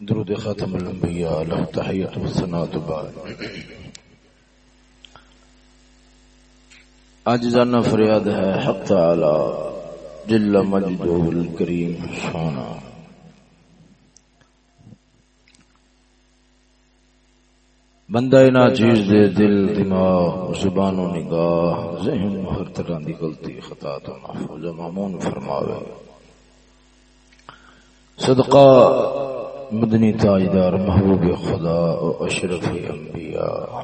درود ختم الانبیاء له تحیت و سنات بعد۔ عجزانہ فریاد ہے، حق تعالی، جل مجدہ الکریم شانا بندہ نا چیز دے دل، دماغ، زبان و نگاہ، ذہن ہر طرح دی غلطی، خطا تو محفوظ مامون فرماوے۔ صدقہ مدنی تاجدار محبوب خدا و اشرف انبیاء.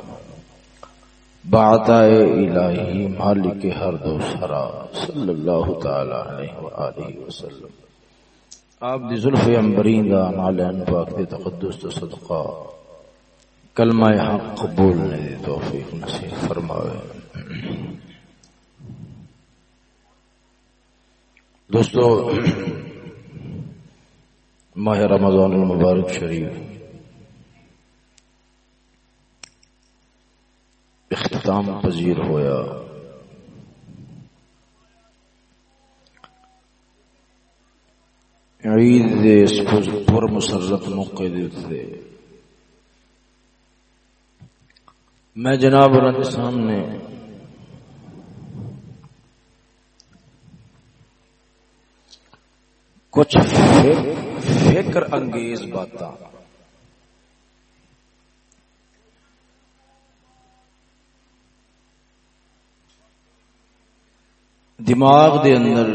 بعطائے الہی مالک ہر دو سرا صلی اللہ تعالی علیہ وآلہ وسلم. آپ دی ظلف امبرین دا نالین پاک دی تقدس دا صدقہ. کلمہ حق قبول نے دی توفیق نصیب فرماوے. دوستو ماہ رمضان المبارک شریف۔ اختتام پذیر ہویا۔ عید دے اس پر مسرت موقع دیتے میں جناب رد سامنے۔ کچھ فکر فکر انگیز بات دماغ دے اندر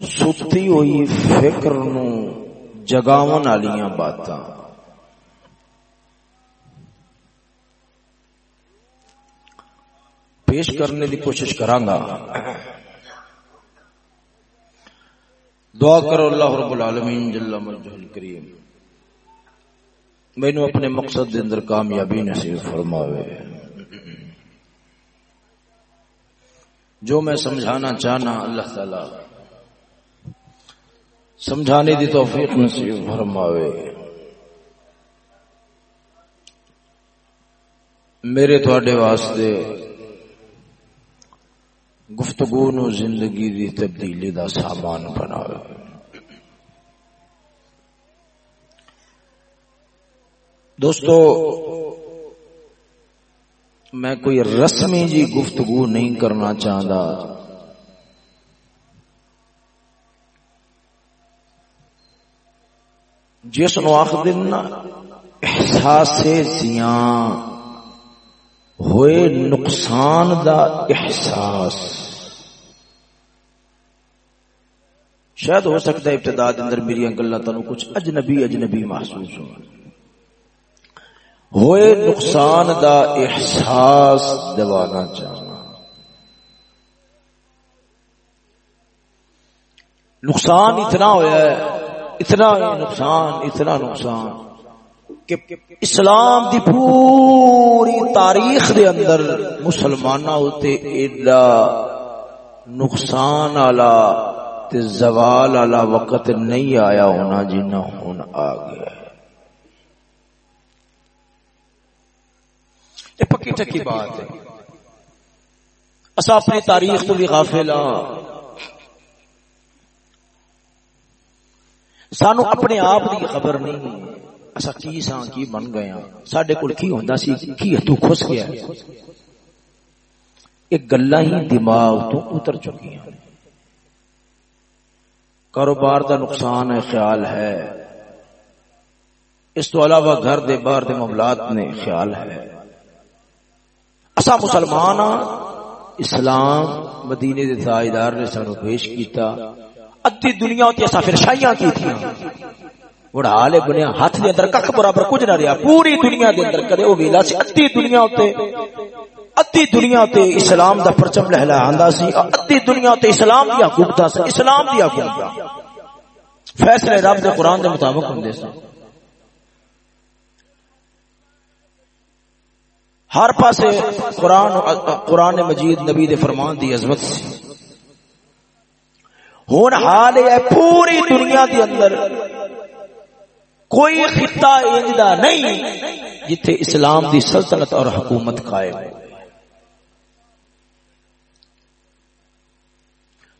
ستی ہوئی فکر نو جگاون والیاں باتاں۔ پیش کرنے کی کوشش کرانگا دعا کرو اللہ رب العالمین جل مجہ الکریم۔ میں اپنے مقصد دے اندر کامیابی نصیب فرماوے۔ جو میں سمجھانا چاہنا اللہ تعالی، سمجھانے دی توفیق نصیب فرماوے۔ میرے تھوڑے واسطے گفتگو نو زندگی دی تبدیلی دا سامان بنا دوستو، میں کوئی رسمی جی گفتگو نہیں کرنا چاہتا جس نو آخ دن احساس زیاں۔ ہوئے نقصان دا احساس۔ شاید ہو سکتا ہے ابتدا اندر میری گلا تنو کچھ اجنبی اجنبی محسوس ہو ہوئے نقصان دا احساس دوانا چاہنا نقصان اتنا ہوا ہے، اتنا نقصان اتنا نقصان۔ کہ اسلام دی پوری تاریخ دے اندر مسلمانہ ہوتے ایڈا نقصان آلا تے زوال آلا وقت نہیں آیا ہونا جنہ ہون آ گیا یہ پکی ٹکی بات ہے۔ اسا اپنی تاریخ تو بھی غافل ہاں۔ سانو اپنے آپ دی خبر نہیں۔ اسا کی ساں کی بن گئے ہاں؟ ساڈے کول کی ہوندا سی؟ کی تو خوش گیا ایک گلاں ہی دماغ تو اتر چکی ہیں کاروبار دا نقصان ہے، خیال ہے۔ اس تو علاوہ گھر دے باہر دے معاملات نے خیال ہے۔ اسا مسلمان ہاں، اسلام مدینے دے تاجدار نے سانو پیش کیتا۔ ادھی دنیا تے اسا پھر شاہیاں کی تھیاں بڑا حال بنیا ہاتھ دے اندر کک برابر کچھ نہ رہا پوری دنیا دے اندر کدے، او ویلا سی ادھی دنیا تے ادھی دنیا تے اسلام دا پرچم لہلا سی ادھی دنیا تے اسلام دی حکومت سی، اسلام دی حکومت فیصلے رب دے قرآن دے مطابق ہوندے سن۔ ہر پاسے قرآن قرآن مجید نبی دے فرمان دی عظمت سی۔ ہن حال ہے پوری دنیا دے اندر کوئی خطہ انجدہ نہیں جتھے اسلام دی سلطنت اور حکومت قائم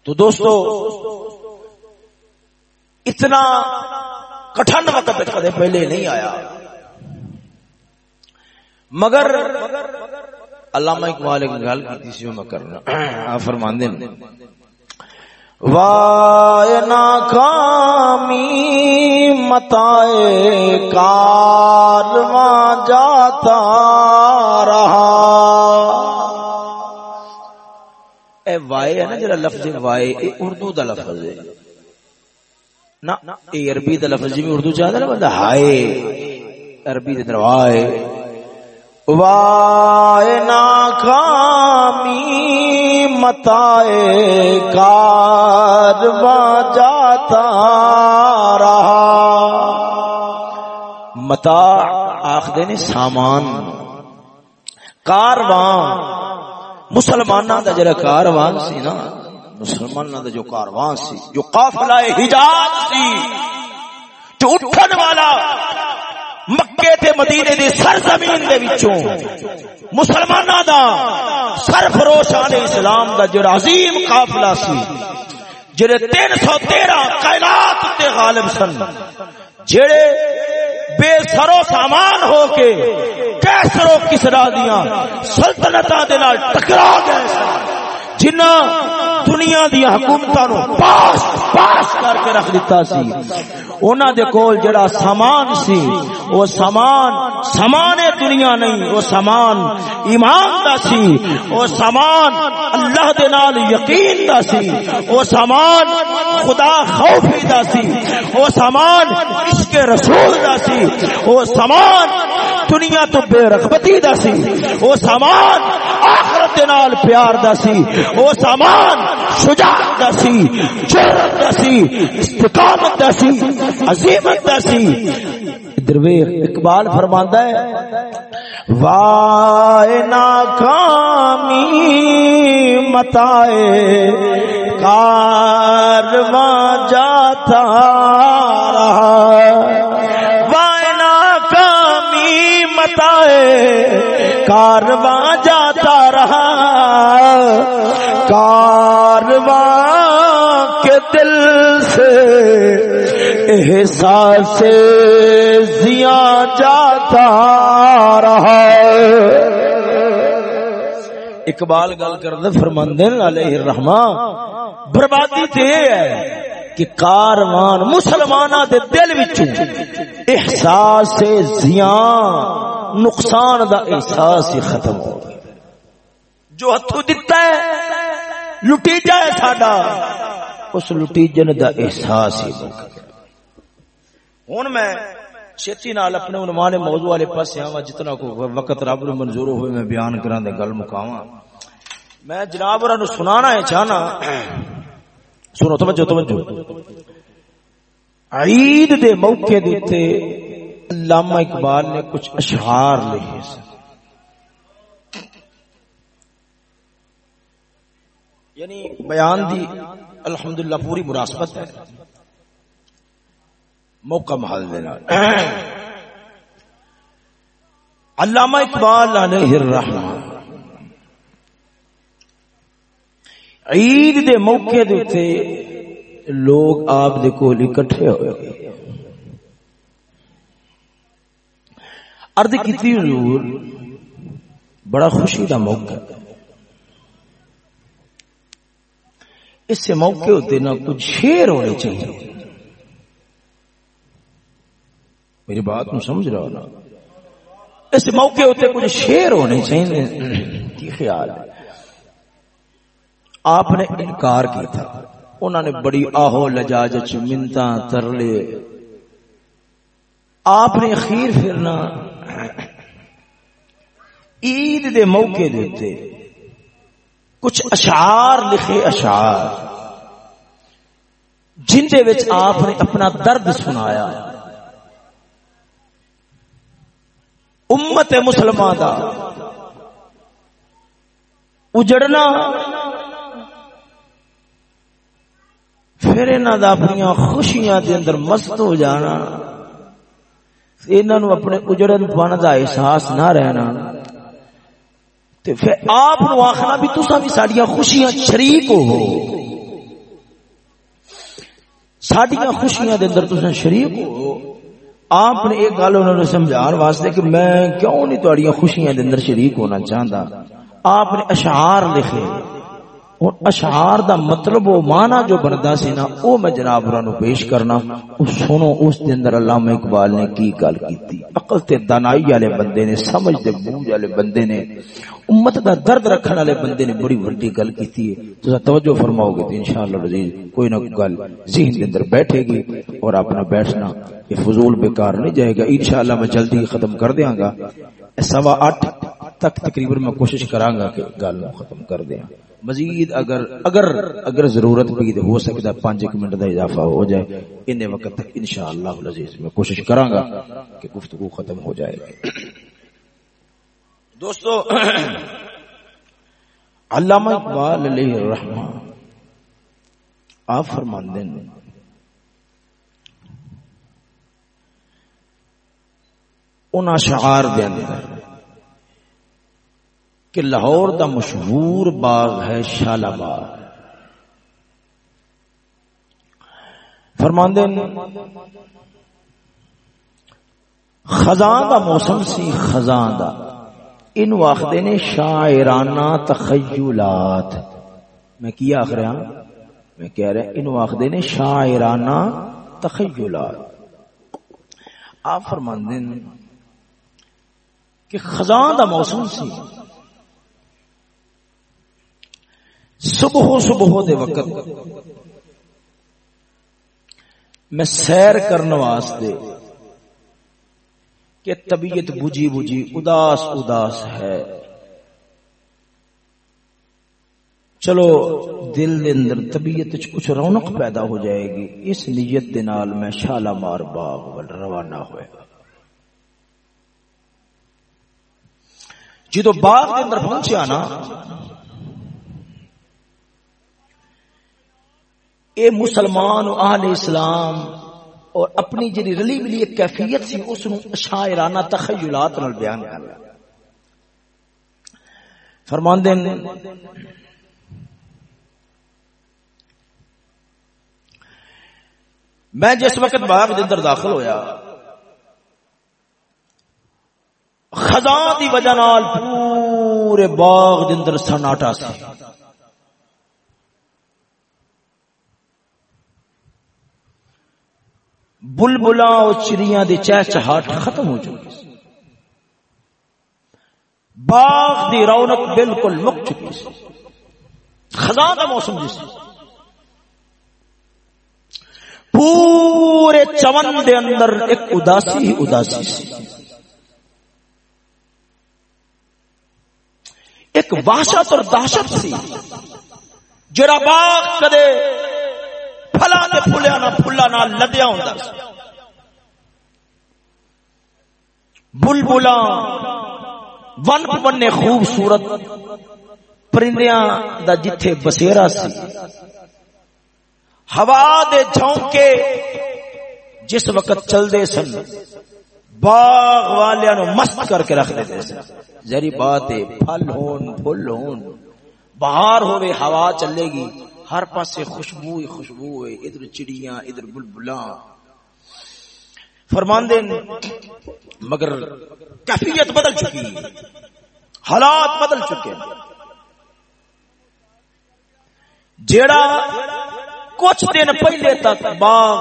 تو دوستو، اتنا کٹھن وقت کدے پہلے نہیں آیا۔ مگر علامہ اقبال ایک گل کی میں کرنا۔ فرماندے ناکامی متائے کارواں جاتا رہا۔ اے وائے ہے نا جڑا لفظ وائے، اے اردو دا لفظ ہے۔ نا اے عربی دا لفظ جی اردو چاہتا نا بندہ، ہائے، عربی دا وائے وائے ناکامی متائے کارواں جاتا رہا۔ متا آخدے نے سامان۔ کارواں مسلمانہ دا جڑا کارواں سی نا مسلمانہ دا جو کارواں سی، جو قافلہ حجاز سی، جو اٹھن والا۔ مکے تے مدینے دی سرزمین دے وچوں مسلماناں دا سرفروش علیہ اسلام دا جڑا عظیم قافلہ سی، جڑے 313 کائنات تے غالب سن، جڑے بے سرو سامان ہو کے کیسرو کسرا دیاں سلطنتاں دے نال ٹکرا گئے سن۔ جنہ دنیا دیا حکومتوں پاس پاس کر کے رکھ دیتا سی۔ انہوں دے کول جڑا سامان سی، وہ سامان سامان دنیا نہیں، وہ سامان ایمان دا سی، وہ سامان اللہ دے نال یقین دا سی، وہ سامان خدا خوفی دا سی، وہ سامان عشق رسول دا سی، وہ سامان دنیا تو بے رغبتی دا سی۔ وہ سامان آخرت دے نال پیار دا سی۔ وہ سامان شجاعت دا سی۔ جرت دا سی۔ استقامت دا سی۔ عظیمت دا سی۔ درویر اقبال فرماندا ہے، وائے ناکامی متائے کارواں جاتا رہا۔ کارواں جاتا رہا۔ کارواں کے دل سے احساس زیا جاتا رہا۔ اقبال گل کر فرمندن علیہ الرحمن، بربادی تے ہے کہ کاروان مسلمانہ دے دل وچ احساس زیان نقصان دا احساس ہی ختم ہو گیا۔ جو ہتھوں دتا ہے لٹیجا ہے ساڈا۔ اس لٹیجن دا احساس ہی ہو گیا۔ ہن میں چھتی نال اپنے عنوان موضوع والے پاسے آواں، جتنا کو وقت رب نو منظور ہوئے، میں بیان کراں دے گل مکاواں۔ میں جناب اور سنانا ہے، چاہنا۔ سنو، توجہ توجہ۔ عید دے موقع دیتے علامہ اقبال نے کچھ اشعار لکھے سن یعنی بیان دی، الحمدللہ پوری مناسبت ہے۔ موقع محل دینا علامہ اقبال علیہ الرحمہ عید دے موقع دیتے لوگ آپ دے کول اکٹھے ہوئے۔ ارد کیتی حضور، بڑا خوشی دا موقع۔ اس سے موقع ہوتے کچھ شیر ہونے چاہیے۔ میری بات میں سمجھ رہا نا؟ اس موقع ہوتے کچھ شیر ہونے چاہیے۔ کی خیال ہے؟ آپ نے انکار کیا تھا انہوں نے بڑی آہو لجاجت منتا ترلے۔ آپ نے خیر پھرنا۔ عید دے موقع دیتے کچھ اشعار لکھے اشعار جن دے وچ آپ نے اپنا درد سنایا۔ امت مسلمان دا اجڑنا، پھر انہوں دا اپنی خوشیاں دے اندر مست ہو جانا انہوں اپنے اجڑن پن دا احساس نہ رہنا۔ آپ آخنا بھی تسا بھی سڈیا خوشیاں شریک ہو۔ سڈیا خوشیاں اندر تسا شریک ہو۔ آپ نے ایک گل انہوں نے سمجھا واسطے کہ میں کیوں نہیں تڑیاں خوشیاں اندر شریک ہونا چاہتا آپ نے اشعار لکھے۔ اور اشعار دا مطلب وہ مانا جو بندا سی نا، او میں جناب نو پیش کرنا۔ او سنو، اس دے اندر علامہ اقبال نے کی گل کیتی۔ عقل تے دانائی والے بندے نے، سمجھ دے بوجھ والے بندے نے، امت دا درد رکھن والے بندے نے بڑی بڑی گل کیتی ہے۔ تو توجہ فرماؤ گے انشاءاللہ عزیز، کوئی نہ کوئی گل ذہن دے اندر بیٹھے گی اور اپنا بیٹھنا یہ فضول بیکار نہیں جائے گا۔ انشاءاللہ میں جلدی ختم کر دیاں گا۔ سوا اٹھ تک تقریباً میں کوشش کراں گا کہ گل ختم کر دیاں مزید اگر اگر اگر ضرورت بھی ہو سکتا ہے پانچ ایک منٹ کا اضافہ ہو جائے ان وقت تک انشاءاللہ العزیز میں کوشش کراں گا کہ گفتگو ختم ہو جائے۔ گی دوستو، علامہ اقبال علیہ الرحمن، آپ فرماندے ہیں ان اشعار دے اندر کہ لاہور دا مشہور باغ ہے شالا باغ فرماندے خزاں دا موسم سی خزاں دا۔ ان آخدے نے شاعرانہ تخیلات۔ میں کیا آخ رہا میں کہہ رہا ان آخدے نے شاعرانہ تخیلات۔ آپ فرماندے کہ خزاں دا موسم سی صبح صبح دے وقت میں سیر کرنے واسطے کہ طبیعت بجی بجی اداس اداس ہے۔ چلو دل دے اندر طبیعت کچھ رونق پیدا ہو جائے گی، اس نیت دے نال میں شالا مار باغ روانہ ہوئے گا۔ جدو باغ کے اندر پہنچیا نا اے مسلمان و اہل اسلام، اور اپنی جی رلی ملی ایک کیفیت سی، اس شاعرانہ تخیلات نال بیان کر رہا فرمان دین، میں جس وقت باغ دے اندر داخل ہویا، خزاں دی وجہ نال پورے باغ دے اندر سناٹا سی۔ بلبلا اور چڑیاں دی چہچہاٹ ختم ہو چکی باغ دی رونق بالکل مک چکی سی۔ خزاں کا موسم جس۔ پورے چمن دے اندر ایک اداسی ہی اداسی سی۔ ایک وحشت اور دہشت سی۔ جڑا باغ کدے پھلا تے پھلیا، نہ پھلا نہ لدیا ہوندا بلبلا ون پنے خوبصورت پرندیاں دا جتھے بسیرا سی۔ ہوا دے جھونکے جس وقت چل دے سن، باغ والیاں نو مست کر کے رکھ دے سن۔ ذری بات ہے، پھل ہون پھل ہون، بہار ہوے ہوا چلے گی۔ ہر پاسے خوشبو ہی خوشبو ہے، ادھر چڑیاں، ادھر بلبلاں فرماندے مگر کیفیت بدل چکی۔ حالات بدل چکے۔ جیڑا کچھ دن پہلے تک باغ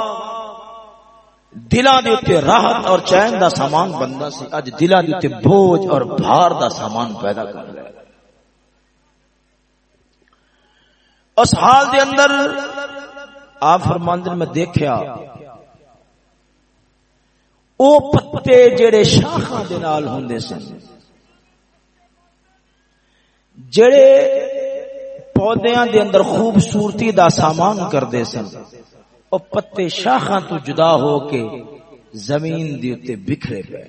دلاں دے اوتے راحت اور چین دا سامان بندا سی، اج دلاں دے بوجھ اور بھار دا سامان پیدا کر رہا ہے اس حال دے اندر آپ فرماندن میں دیکھیا، او پتے جڑے شاخاں دے نال ہوندے سن، جڑے پودیاں دے اندر خوبصورتی دا سامان کردے سن، او پتے شاخاں تو جدا ہو کے زمین دے اوتے بکھرے پے۔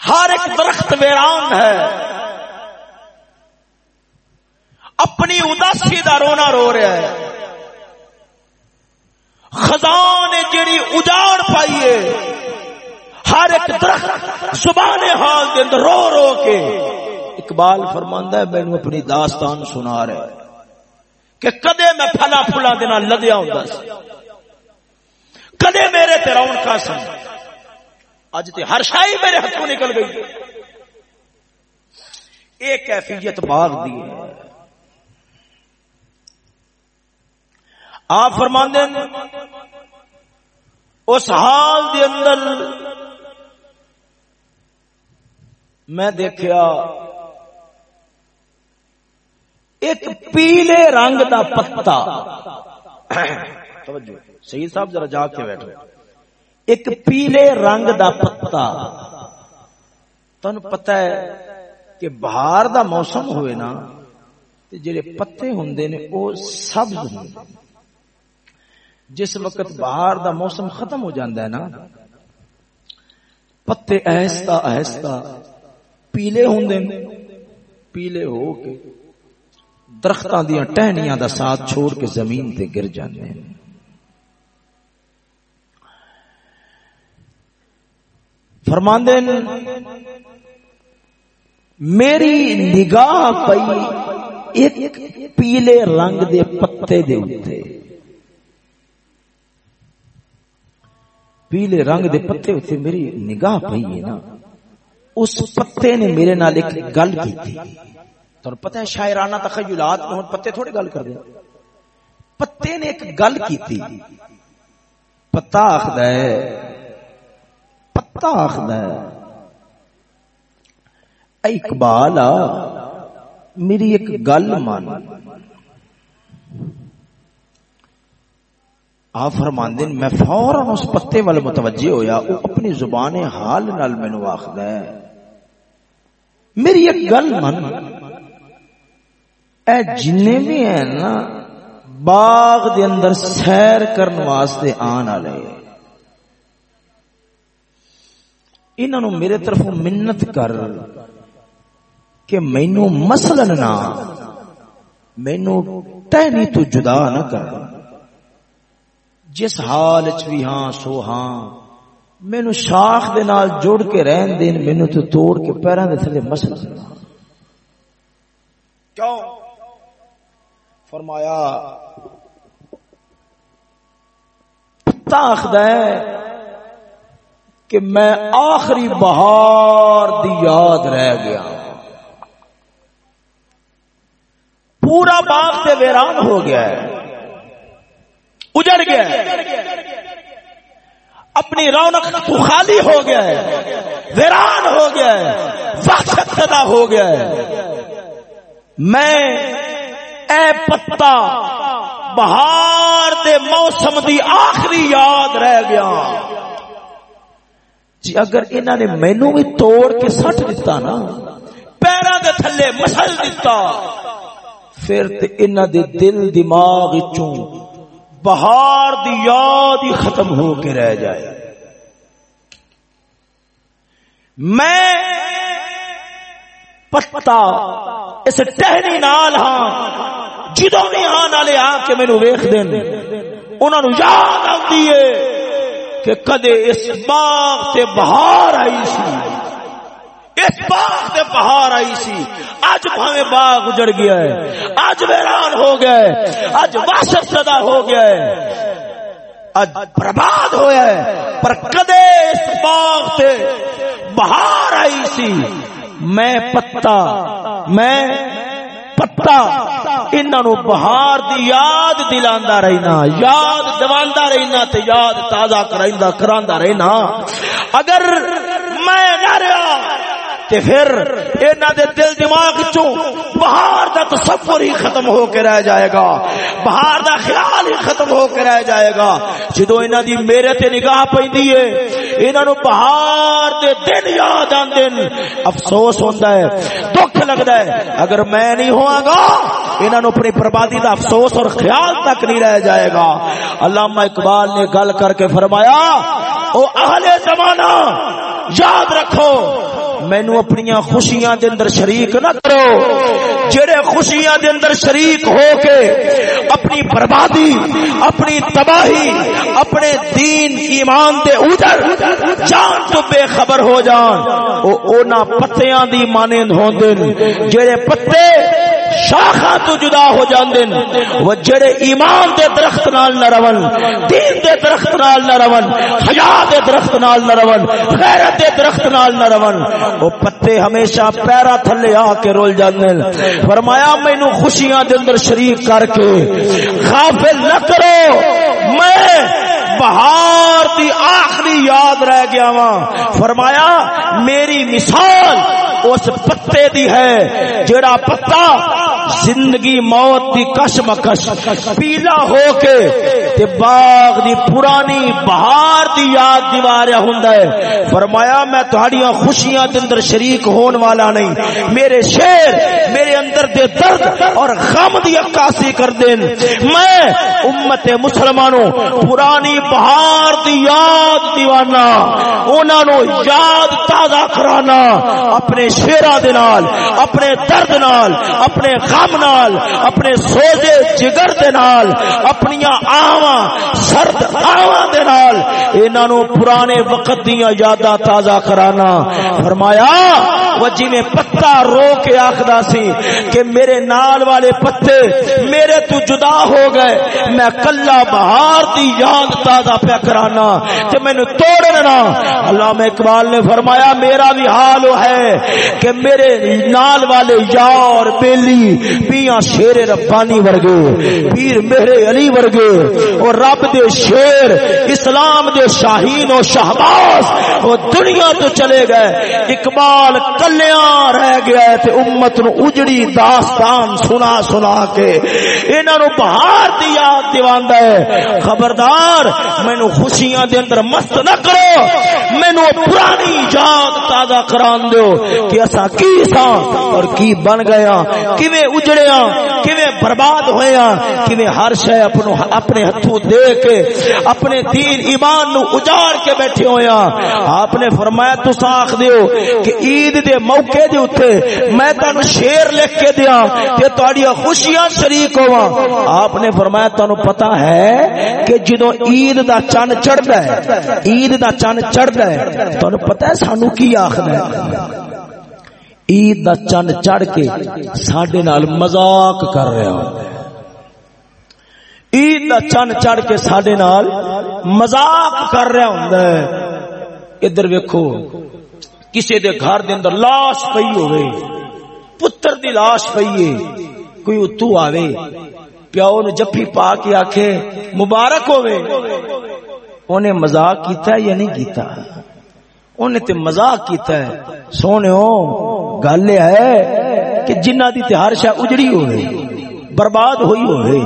ہر ایک درخت ویران ہے۔ اپنی اداسی دا رونا رو رہا ہے۔ خزان نے جیڑی اجاڑ پائیے ہر ایک درخت زبان حال دے اندر رو رو کے۔ اقبال فرماندا ہے، میں اپنی داستان سنا رہا ہے کہ کدے میں پھلا پھلا دینا لدیا ہوں سی۔ کدے میرے تے رونقاں سن۔ اج تے ہر شائی میرے ہاتھوں نکل گئی۔ ایک کیفیت باغ دی ہے۔ آپ فرماندے اس حال دے اندر میں دیکھا ایک پیلے رنگ دا پتا سید صاحب ذرا جا کے بیٹھو۔ ایک پیلے رنگ دا پتا۔ تن پتا ہے کہ بہار دا موسم ہوئے نا جڑے پتے ہوندے نے او سبز ہوندے جس وقت بہار دا موسم ختم ہو جاندہ ہے نا، پتے ایستا ایستا پیلے ہوندے پیلے ہو کے درختاں دیاں ٹہنیاں دا ساتھ چھوڑ کے زمین تے گر جاندے ہیں۔ فرماندے میری نگاہ پئی ایک پیلے رنگ دے پتے دے اوتے پیلے رنگ دے پتے ہوتے میری نگاہ پئی ہے نا۔ اس پتے نے میرے نال ایک گل کی تھی۔ تو پتہ ہے شاعرانہ تخیلات میں پتے تھوڑے گل کر دیں پتے نے ایک گل کی تھی۔ پتا آخد ہے۔ پتا آخد ہے۔ اقبال میری ایک گل مان۔ آپ فرماندے میں فوراً اس پتے وال متوجہ ہویا، وہ اپنی زبان حال نال مینو آخد ہے۔ میری ایک گل من، اے جن بھی ہیں نا، باغ دے اندر سیر کرن واسطے آن والے انہوں میرے طرف منت کر کہ مینو مسلن نہ مینو ٹہنی تو جدا نہ کر۔ جس حال چ بھی ہاں سو ہاں۔ مینو شاخ دے نال جڑ کے رہن دین مینو تو توڑ کے پیروں دے تھلے مسل کیوں؟ فرمایا پتا آخد ہے کہ میں آخری بہار دی یاد رہ گیا۔ پورا باغ سے ویران ہو گیا ہے۔ اجڑ گیا اپنی رونق تو خالی ہو گیا ہے۔ ویران ہو گیا ہے۔ وحشت زدہ ہو گیا ہے۔ میں اے پتا، بہار دے موسم دی آخری یاد رہ گیا۔ جی اگر انہوں نے مینو بھی توڑ کے سٹ دیتا نا پیروں کے تھلے مسل دیتا پھر تے انہوں دے دل دماغ چوں بہار دی یاد ہی ختم ہو کے رہ جائے۔ میں پتا اس ٹہنی نال ہاں جدوں بھی آن والے آ کے میرے ویخ دین انہوں یاد آتی ہے کہ کدے اس باغ سے بہار آئی سی۔ اس باغ سے بہار آئی سی۔ اج بھاوے باغ اجڑ گیا ہے۔ اج ویران ہو گیا ہے۔ اج وحشت زدہ ہو گیا ہے۔ اج برباد ہویا ہے۔ پر کدے اس باغ سے بہار آئی سی۔ میں پتا میں پتا۔ انہوں بہار دی یاد دلاندا رہنا، یاد دواندا رہنا تے یاد تازہ کرائندا کراندا رہنا۔ اگر میں نہ رہا تے پھر انہاں دے دل دماغ چوں بہار دا تصور ہی ختم ہو کے رہ جائے گا، بہار دا خیال ہی ختم ہو کے رہ جائے گا۔ جدوں انہاں دی میرے تے نگاہ پیندی ہے انہاں نو بہار دے دن یاد آندے افسوس ہوندا ہے، دکھ لگدا ہے۔ اگر میں نہیں ہواں گا انہاں نو اپنی بربادی دا افسوس اور خیال تک نہیں رہ جائے گا۔ علامہ اقبال نے گل کر کے فرمایا، او اہل زمانہ، یاد رکھو۔ مینو اپنی خوشیاں دے اندر شریک نہ کرو۔ جڑے خوشیاں دے اندر شریک ہو کے اپنی بربادی، اپنی تباہی، اپنے دین ایمان دے ادھر جان تو بے خبر ہو جان او اونا پتیاں دی مانند ہوندن جڑے پتے شاخا تو جدا ہو جاندے وہ جڑے ایمان دے درخت نال نہ رون، دین دے درخت نال نہ رون، حیا دے درخت نال نہ رون، غیرت دے درخت نال نہ رون۔ وہ پتے ہمیشہ پیرا تھلے آ کے رول جاندے فرمایا، مینوں خوشیاں دے اندر شریک کر کے غافل نہ کرو۔ میں بہار دی آخری یاد رہ گیا وا فرمایا، میری مثال اس پتے دی ہے، جڑا پتا زندگی موت دی کش مکش پیلا ہو کے تے باغ دی پرانی بہار دی یاد دیواریا ہوندا ہے۔ فرمایا، میں تہاڈیاں خوشیاں دے اندر شریک ہون والا نہیں۔ میرے شیر میرے اندر دے درد اور غم دی عکاسی کر دین۔ میں امت مسلمانوں، پرانی بہار دی یاد دیوانا۔ انہاں نو یاد تازہ کرانا۔ اپنے شیراں دے نال، اپنے درد نال، اپنے غم نال، اپنے سوجے جگر دے نال اپنی آواں، سرد آواں دے نال انہاں نو پرانے وقت دیاں یاداں تازہ کرانا۔ فرمایا، وہ جی میں پتا رو کے آخدا سی کہ میرے نال والے پتے، میرے تو جدا ہو گئے، میں کلا بہار دی یاد تازہ پہ کرانا، کہ میں نے توڑنا علامہ اقبال نے فرمایا، میرا بھی حال ہے کہ میرے نال والے یار بیلی پیاں شیر ربانی ورگے، پیر میرے علی ورگے، اور رب دے شیر، اسلام دے شاہین و شہباز، وہ دنیا تو چلے گئے، اقبال کلیاں رہ گیا ہے تے امت نو اجڑی داستان سنا سنا کے۔ انہاں نو بہار دی یاد دیواندا ہے۔ خبردار، مینوں خوشیاں دے اندر مست نہ کرو۔ مینوں پرانی یاد تازہ کران دیو کہ اسا کی سا اور کی بن گیا ہاں، کیویں اجڑیا ہاں، کیویں برباد ہویا ہاں، کیویں ہر شے اپنو اپنے ہتھوں دے کے، اپنے دین ایمان نو اجاڑ کے بیٹھے ہویا ہاں۔ آپ نے فرمایا تو ساکھ دیو کہ عید دے موقع دے اتے میں تن شیر لکھ کے دیا کہ تہاڈیاں خوشیاں شریک ہوا آپ نے فرمایا، تانوں پتہ ہے کہ جدوں عید دا چن چڑھدا ہے، عید دا چن چڑھدا ہے، تانوں پتہ ہے سانو کی آکھدا ہے؟ عید دا چن چڑھ کے ساڈے نال مذاق کر رہا ہے عید دا چن چڑھ کے ساڈے نال مذاق کر رہا ہوندا ہے ادھر ویکھو کسی دے گھر دے اندر لاش پئی ہوئے پتر دی لاش پئی ہے، کوئی اتو آوے، پیو نو جفی پا کے آکھے، مبارک ہوئے انہیں مزاق کیتا ہے یا نہیں کیتا؟ انہیں تے مزاق کیتا ہے۔ سونے ہو گل ہے کہ جنہ دی تے ہر شاہ اجڑی ہوئے، برباد ہوئی ہوئے،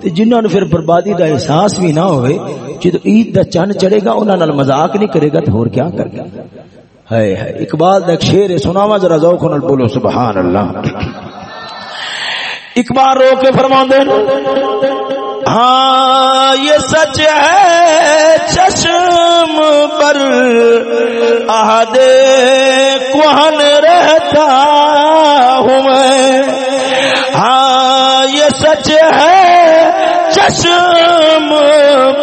تے جنہوں نے پھر بربادی دا احساس بھی نہ ہوئے جدو عید دا چند چڑھے گا انہوں نے مزاق نہیں کرے گا تو اور کیا کر گا؟ ہے ہے اقبال دا ایک شعر ہے سناوا ذرا ذوق نال بولو سبحان اللہ اقبال رو کے فرما دے ہاں یہ سچ ہے، چشم پر چشم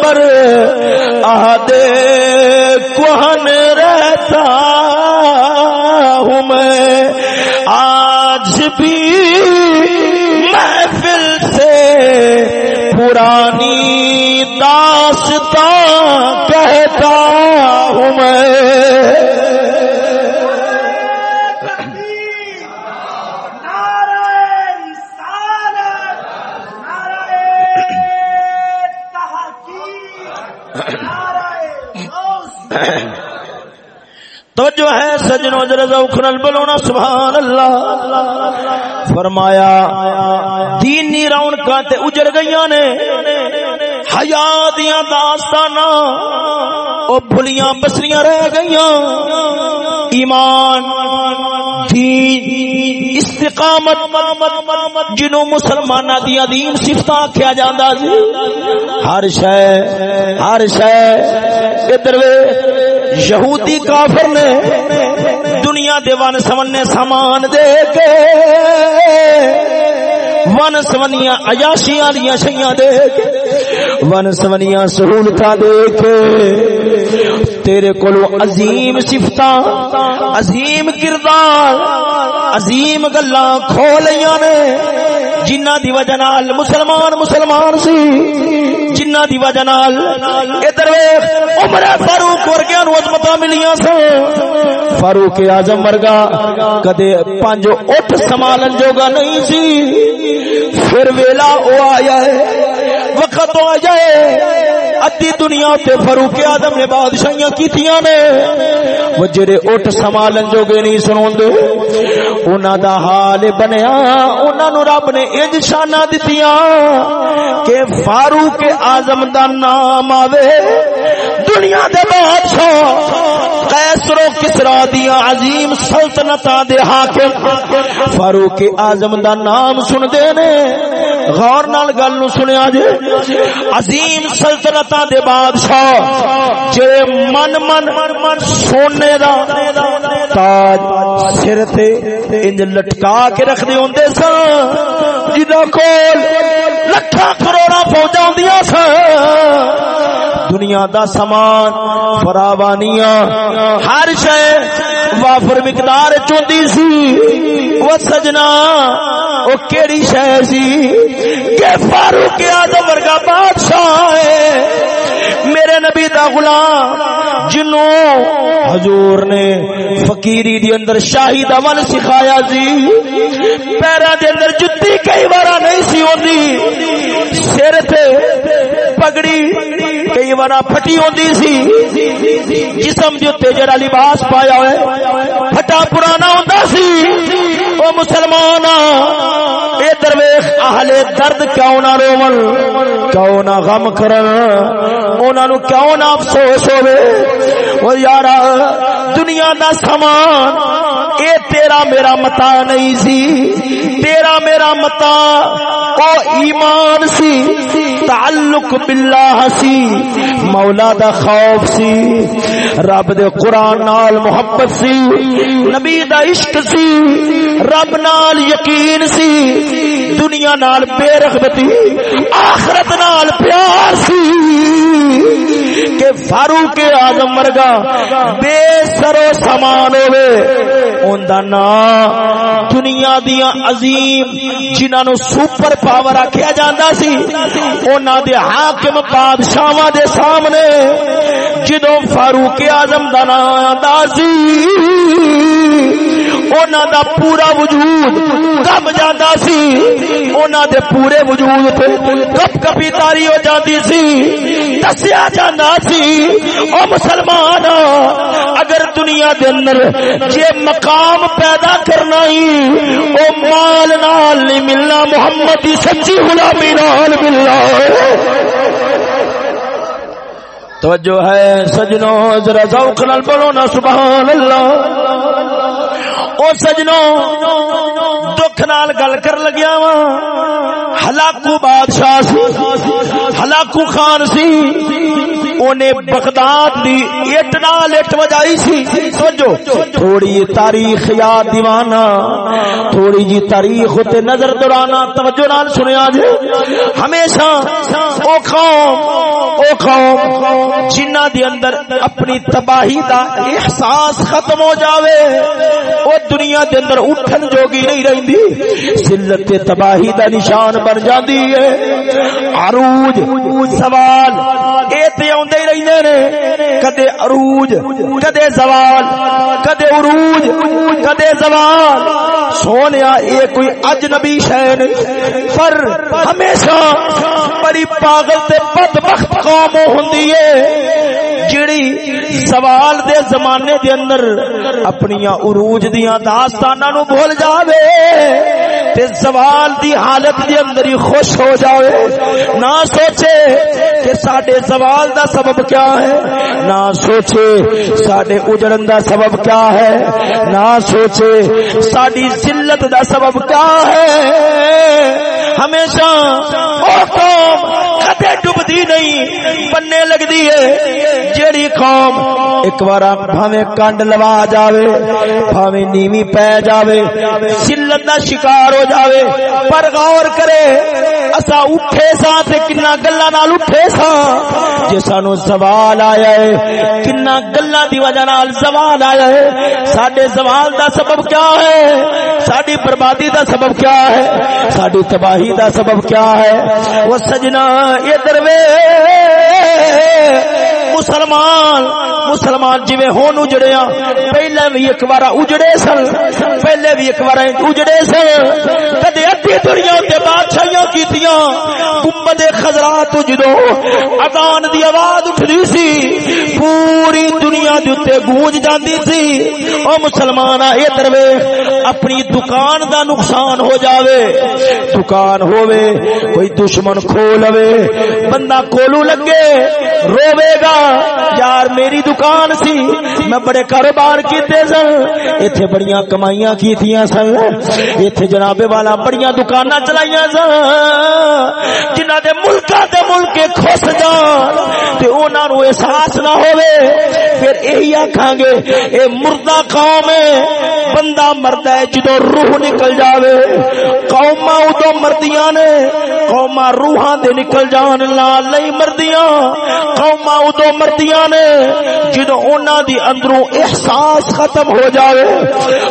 پر آدے ہے سجنوں جرزا اخرل بلونا سبحان اللہ فرمایا، دینی رونقاں تے اجڑ گئیاں نے، حیا دیاں داستاناں، او بھلیاں بسریاں رہ گئیاں۔ ایمان، دین، استقامت، جنوں مسلماناں دی عظیم صفتاں کیا جاندا سی۔ ہر شے ہر شے، ادھر وے یہودی کافر نے دنیا دے ون سمنے سامان دے کے ون سمنیاں عیاشیاں دیاں شیاں دے کے ون سونیاں سہولت دے کے تیرے کولو عظیم صفت عظیم کردار، عظیم گلا کھو لیا نے، جنہ دی وجہ نال مسلمان مسلمان سی۔ جنہ دی وجہ نال ادھر عمر فاروق ورگیاں نو عظمتاں ملیاں سن۔ فاروق اعظم ورگا کدے پنج اٹھ سنبھالن جوگا نہیں سی۔ پھر ویلا او آیا ہے وقت آ جائے۔ ادی دنیا تے فاروق اعظم نے بادشاہیاں کیتیاں نے۔ وہ جڑے اٹھ سنبھالن جوگے نہیں سنوندے۔ انہاں دا حال بنیا۔ انہاں نو رب نے انج شاناں دتیاں کہ فاروق اعظم دا نام آوے۔ دنیا دے بادشاہ قیصر و کسرا دیا عظیم سلطنتاں دے حاکم فاروق اعظم دا نام سن دے نے۔ غور نال گل نو سنیا جے۔ عظیم سلطنتاں دے بادشاہ جے من من سونے دا تاج سر تے انج لٹکا کے رکھ دے ہوندے سن۔ جدا کول لکھاں کروڑاں فوجاں ہوندیاں سن۔ دنیا دا سامان، فراوانیاں، ہر شے وافر مقدار چوندی سی۔ وہ سجنا، وہ کیڑی شہر سی کہ فاروق آدم ورگا بادشاہ ہے۔ میرے نبی دا غلام، جنوں حضور نے فقیری دی اندر شاہی دا ون سکھایا سی۔ پیرا دے اندر جتی کئی بارا نہیں سی ہوندی۔ کئی بارا پھٹی ہوندی سی۔ جسم جو تے جڑا لباس پایا ہوئے، پھٹا پرانا ہوندا سی۔ او مسلمان اے درویش، اہل درد کیوں نہ روون؟ کیوں نہ غم کرن؟ انہاں نو کیوں نہ افسوس ہوے او یارا، دنیا دا سامان، اے تیرا میرا متا نہیں سی۔ تیرا میرا متا، او ایمان سی۔ تعلق باللہ سی، مولا دا خوف سی، رب دے قرآن نال محبت سی، نبی دا عشق سی، رب نال یقین سی، دنیا نال بے رغبتی، آخرت نال پیار سی۔ کہ فاروق آدم مرگا بے سرو سامان ہوئے۔ ان نام دنیا دیا عظیم جنہاں نو سپر پاور آکھیا جاندا سی انہاں دے حاکم بادشاہاں دے سامنے جدوں فاروق اعظم دا نام آندا سی انہاں دا پورا وجود کب جاندا سی انہاں دے پورے وجود تے کپ کپی تاری ہو جاندی سی۔ دسیا جاندہ جاندا سی۔ او مسلمان، اگر دنیا دے اندر جے مقام پیدا کرنا ہی، او مال نال نہیں ملنا، محمد دی سچی غلامی نال ملنا۔ توجہ ہے سجنوں، ذرا ذوق نال بولو نا، سبحان اللہ۔ او سجنوں، دکھ نال گل کر لگیا وا ہلاکو بادشاہ سی، ہلاکو خان سی۔ اونے بغداد دی اٹ نال اٹ وجائی سی۔ سمجھو؟ تھوڑی جی تاریخ یاد دیوانا، تھوڑی جی تاریخ تے نظر دورانا توجہ نال سنیا جے ہمیشہ او قوم او قوم جنہ دی اندر اپنی تباہی دا احساس ختم ہو جاوے، او دنیا دے اندر اٹھن جوگی نہیں رہندی۔ ذلت تباہی دا نشان بن جاندی ہے۔ عروج، سوال، اے تے اوندے ہی رہندے نے، کدے عروج، کدے زوال، کدے عروج، کدے زوال۔ سونیا اے کوئی اجنبی شے نہیں، پر ہمیشہ بڑی پاگل تے بدبخت قوم ہوندی ہے۔ جڑی سوال دے زمانے دے اندر اپنی عروج دیاں داستاناں نو بھول جاوے تے سوال دی حالت دے اندر ہی خوش ہو جاوے۔ نہ سوچے کہ ساڈے سوال دا سبب کیا ہے، نہ سوچے ساڈے اجڑن دا سبب کیا ہے، نہ سوچے ساڈی ذلت دا سبب کیا ہے۔ ہمیشہ او قوم کدے ڈبدی نہیں بننے لگدی ہے جیڑی قوم ایک بار بھاویں کنڈ لوا جاوے بھاویں نیوی پے جاوے سلت دا شکار ہو جاوے پر غور کرے اسا اٹھے سا تے کنا گلاں نال اٹھے سا جے سانو سوال آیا ہے کنا گلاں دی وجہ نال سوال آیا ہے ساڈے سوال دا سبب کیا ہے ساڈی بربادی دا سبب کیا ہے ساڈی تباہی دا سبب کیا ہے وہ سجنا ادھر وے مسلمان مسلمان مسلمان جی ہون اجڑیا ہاں، پہلے بھی ایک بار اجڑے سن، پہلے بھی ایک بار اجڑے سن۔ کدے ادھی دنیا کے بادشاہیاں کیتیاں گنبد خزرات جدو اذان دی آواز اٹھنی سی، پوری دنیا دے اوتے گونج جاندی سی۔ او مسلمان ادھر وے اپنی دکان دا نقصان ہو جاوے۔ دکان ہووے، کوئی دشمن کھو لوے، بندہ کولو لگے روے گا، یار میری دکان سی۔ میں بڑے کاروبار کیتے سن۔ ایتھے بڑیاں کمائیاں کیتیاں سن۔ ایتھے جناب والا بڑیاں دکاناں چلائیاں سن۔ جنہاں دے ملکاں دے ملک کھس جان۔ تے انہاں نو احساس نہ ہوے پھر یہی آکھاں گے، اے مردہ قوم ہے۔ بندہ مردا ہے جدو روح نکل جاوے۔ قوماں ادو مردیاں نے۔ قوماں روحاں دے نکل جان، لال نہیں مردیاں۔ قوماں ادو مردیاں نے۔ جدو دی اندروں احساس ختم ہو جاوے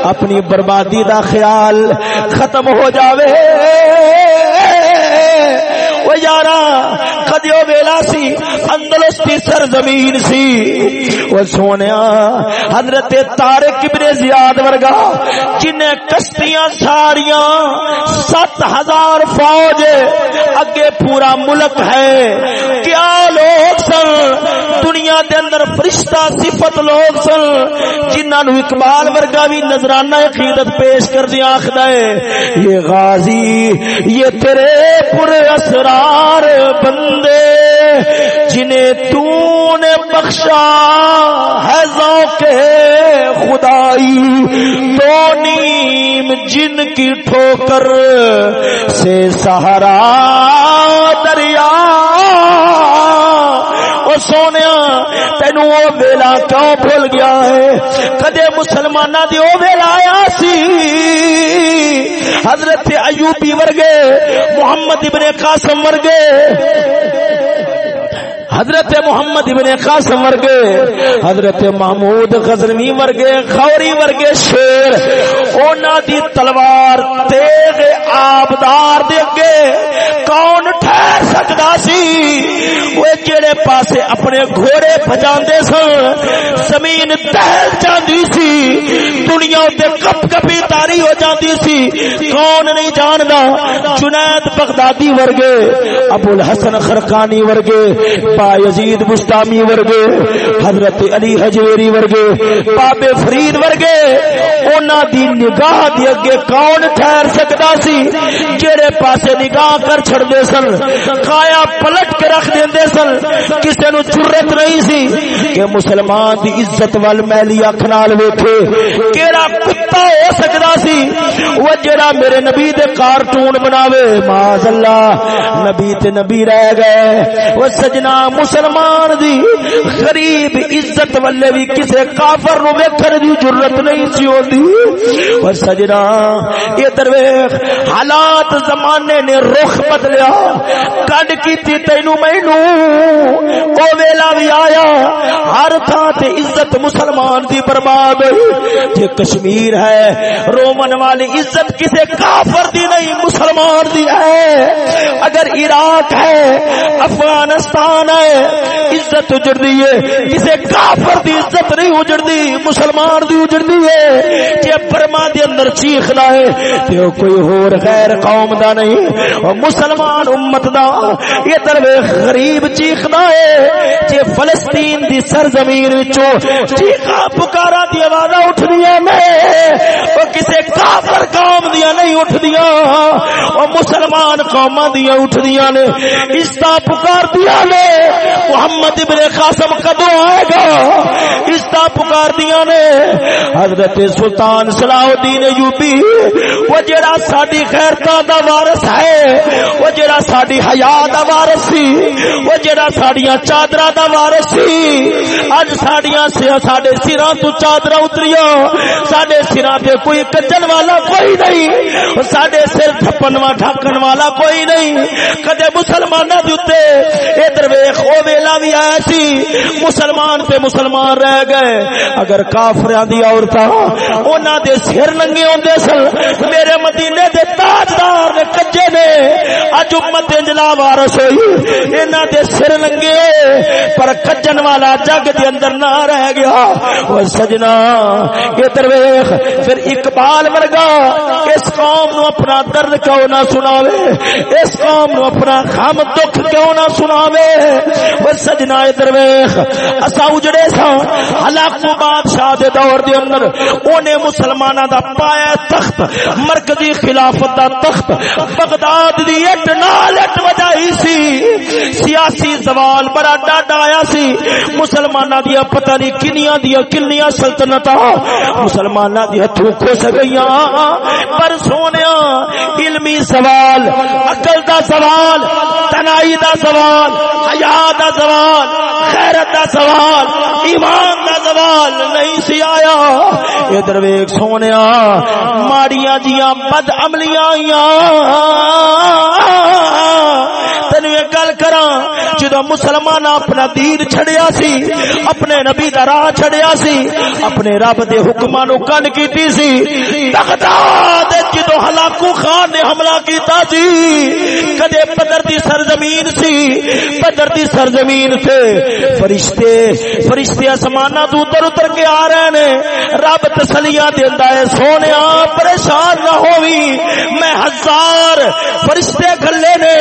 اپنی بربادی دا خیال ختم ہو جاوے۔ وہ یارا کدیو ویلا سی؟ اندلس کی سرزمین سی۔ وہ سونیا، حضرت تارک ابن زیاد ورگا جن کشتیاں ساریاں، سات ہزار فوج اگے پورا ملک ہے۔ کیا لوگ سن؟ دنیا دے اندر فرشتہ، صفت لوگ سن۔ جنہاں نو اقبال ورگا بھی نظرانہ عقیدت پیش کر دیا، آخدا ہے، یہ غازی، یہ تیرے پر اسرار بندے جنہیں تو نے بخشا ہے ذوق خدائی، تو نیم جن کی ٹھوکر سے سہارا دریا سونے ویلا کیوں بھول گیا ہے؟ کدے مسلمان دی وہ ویلا آیا سی؟ حضرت ایوبی ورگے، محمد ابن قاسم ورگے۔ حضرت محمد ابن قاسم ورگے، حضرت محمود غزنوی ورگے، خوری ورگے شیر اونا دی تلوار تیغ آبدار دے اگے کون ٹھہر سکدا سی؟ وہ جڑے پاسے اپنے گھوڑے بجاندے سن، زمین دہل جاندی سی، دنیا تے کپ کپی تاری ہو جاندی سی، کون نہیں جاندا؟ جنید بغدادی ورگے ابو الحسن خرقانی ورگے یزید مستامی ورگے، حضرت علی حجویری ورگے بابے فرید ورگے، اونا دی نگاہ دی اگے کون ٹھہر سکتا سی؟ جیرے پاسے نگاہ کر چھڑ دے سن کایا پلٹ کے رکھ دیں دے سن، کسے نو جرت نہیں سی کہ مسلمان دی عزت وال میلی اکھنال ویکھے، کیڑا کتا ہو سکتا سی؟ وہ جیڑا میرے نبی دے کارٹون بناوے معاذ اللہ، نبی تے نبی رہ گئے، وہ سجنا مسلمان دی غریب عزت والے بھی کسے کافر نو ویکھن دی ضرورت نہیں سی ہوندی۔ اور سجنا یہ درویش حالات زمانے نے رخ بدلیا۔ کڈ کیتی تینو مینو۔ او ویلا بھی آیا۔ ہر تھان تے عزت مسلمان دی برباد ہوئی۔ جے کشمیر ہے، رومن والی عزت کسے کافر دی نہیں، مسلمان دی ہے۔ اگر عراق ہے، افغانستان ہے ہے، عزت اجڑ ہے. کسے کافر دی عزت نہیں اجڑدی مسلمان دی اجڑ ہے. جے برما دے اندر چیخدا ہے، تے او کوئی ہور غیر قوم دا نہیں، او مسلمان امت دا. یہ درویش غریب چیخدا ہے، جے فلسطین دی سرزمین وچوں چیخا، پکارا دی آوازاں اٹھدیاں نے او کسے کافر قوم دیاں نہیں اٹھدیاں او مسلمان قوماں دیاں اٹھدیاں نے. اس دا پکار دیا نے. محمد ابن قاسم کدو آئے گا؟ اس کا پکار دیا نے حضرت سلطان صلاح الدین یوبی وہ جڑا ساری خیرتا دا وارث ہے، وہ جڑا ساری حیا دا وارث سی، وہ جڑا ساڈیاں چادر دا وارث سی۔ اج ساڈیاں ساڈے سراں تو چادر اتریا ساڈے سراں تے کوئی کجن والا کوئی نہیں، ساڈے سر تھپن وا ڈھکن والا کوئی نہیں۔ کدے مسلماناں دے اوتے ادھر ویکھ، او ویلا پہلا بھی آیا سی، مسلمان تے مسلمان رہ گئے۔ اگر کافراں دی عورتاں انہاں دے سر ننگے ہوندے سن، میرے مدینے دے تاجدار نے کجے نے، اج امت انجلا وارث ہوئی انہاں دے سر ننگے، پر کجن والا جگ دے اندر نہ رہ گیا۔ او سجنا، ادھر ویکھ، پھر اقبال ورگا، اس قوم نو اپنا درد کیوں نہ سناوے؟ اس قوم نو اپنا غم دکھ کیوں نہ سناوے؟ او سجنا ادھر ویکھ اسا اجڑے سا ہلاکو بادشاہ دے دور دے اندر اونے مسلماناں دا پایا تخت مرکزی خلافت دا تخت بغداد دی اٹ نال اٹ وجائی سی سیاسی زوال بڑا ڈاڈا آیا سی مسلماناں دی پتہ نہیں کنیاں دی کنیاں سلطنتاں مسلماناں دی ہتھوں کھس گئیاں پر سونیا علمی سوال عقل دا سوال تنائی دا سوال حیا دا سوال، خیرت دا سوال، ایمان دا سوال نہیں سی آیا۔ ادھر ویک سونے ماڑیاں جیاں بد عملیاں تین ایک گل کرا جدو مسلمان اپنا دین چھڑیا سی، اپنے نبی دا راہ چھڑیا سی، اپنے رب دے حکماں نو کن کیتی سی۔ بغداد جدو ہلاکو خان نے حملہ کیتا سی، کدے بدر دی سرزمین سی، بدر دی سرزمین سے فرشتے فرشتے آسمانہ تو اتر اتر کے آ رہے نے۔ رب تسلیاں دیندا ہے سونیا پریشان نہ ہووی میں ہزار فرشتے کھلے نے،